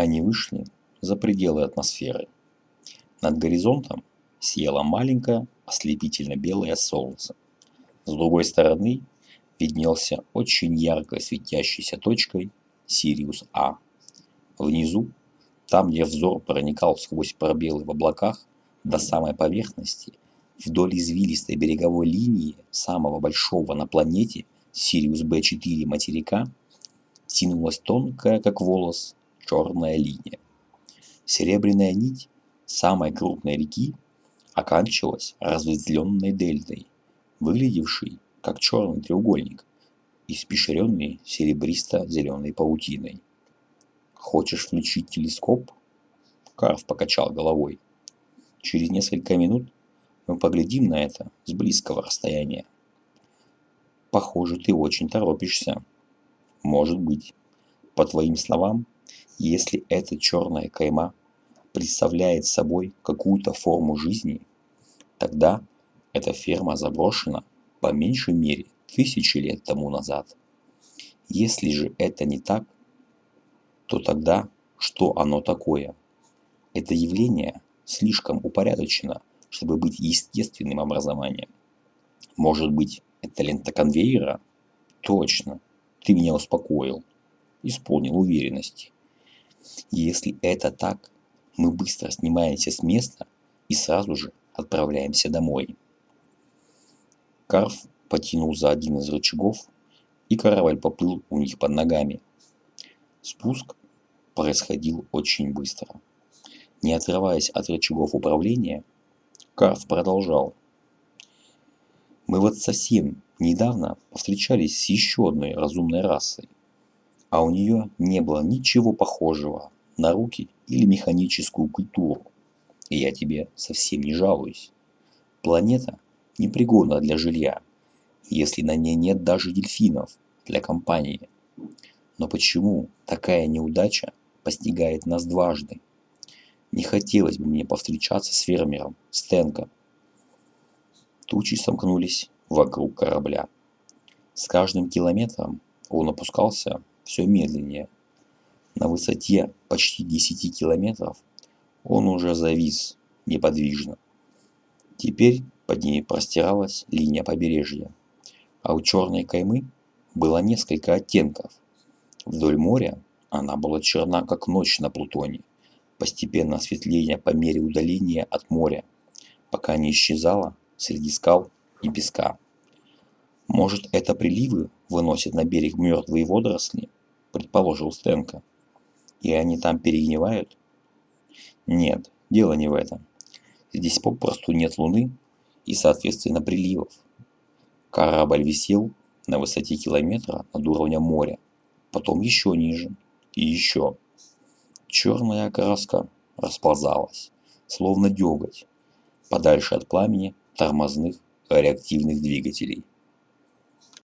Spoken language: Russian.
Они вышли за пределы атмосферы. Над горизонтом сияло маленькое ослепительно-белое солнце. С другой стороны виднелся очень ярко светящейся точкой Сириус А. Внизу, там, где взор проникал сквозь пробелы в облаках до самой поверхности, вдоль извилистой береговой линии самого большого на планете Сириус Б4 материка, тянулась тонкая, как волос, черная линия. Серебряная нить самой крупной реки оканчивалась разветвленной дельтой, выглядевшей как черный треугольник, испещренный серебристо-зеленой паутиной. «Хочешь включить телескоп?» Карв покачал головой. «Через несколько минут мы поглядим на это с близкого расстояния». «Похоже, ты очень торопишься». «Может быть. По твоим словам, если эта черная кайма представляет собой какую-то форму жизни, тогда эта ферма заброшена по меньшей мере тысячи лет тому назад. Если же это не так, то тогда что оно такое? Это явление слишком упорядочено, чтобы быть естественным образованием. Может быть, это лента конвейера? Точно. Ты меня успокоил. Исполнил уверенности. Если это так, мы быстро снимаемся с места и сразу же отправляемся домой. Карф потянул за один из рычагов, и корабль поплыл у них под ногами. Спуск происходил очень быстро. Не отрываясь от рычагов управления, Карф продолжал. Мы вот совсем недавно повстречались с еще одной разумной расой, а у нее не было ничего похожего на руки или механическую культуру. И я тебе совсем не жалуюсь. Планета непригодна для жилья, если на ней нет даже дельфинов для компании. Но почему такая неудача постигает нас дважды? Не хотелось бы мне повстречаться с фермером Стенко. Тучи сомкнулись вокруг корабля. С каждым километром он опускался все медленнее. На высоте почти 10 километров он уже завис неподвижно. Теперь под ней простиралась линия побережья, а у черной каймы было несколько оттенков. Вдоль моря она была черна, как ночь на Плутоне, постепенно светлее по мере удаления от моря, пока не исчезала среди скал и песка. Может, это приливы выносят на берег мертвые водоросли, предположил Стенко. И они там перегнивают? Нет, дело не в этом. Здесь попросту нет луны и, соответственно, приливов. Корабль висел на высоте километра над уровнем моря, потом еще ниже и еще. Черная окраска расползалась, словно деготь, подальше от пламени тормозных реактивных двигателей.